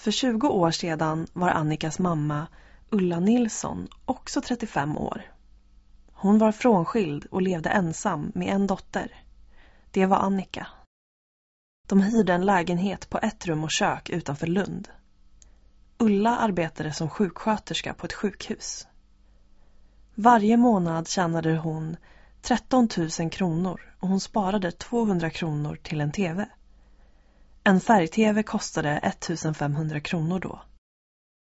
För 20 år sedan var Annikas mamma Ulla Nilsson också 35 år. Hon var frånskild och levde ensam med en dotter. Det var Annika. De hyrde en lägenhet på ett rum och kök utanför Lund. Ulla arbetade som sjuksköterska på ett sjukhus. Varje månad tjänade hon 13 000 kronor och hon sparade 200 kronor till en TV. En färg-TV kostade 1500 kronor då.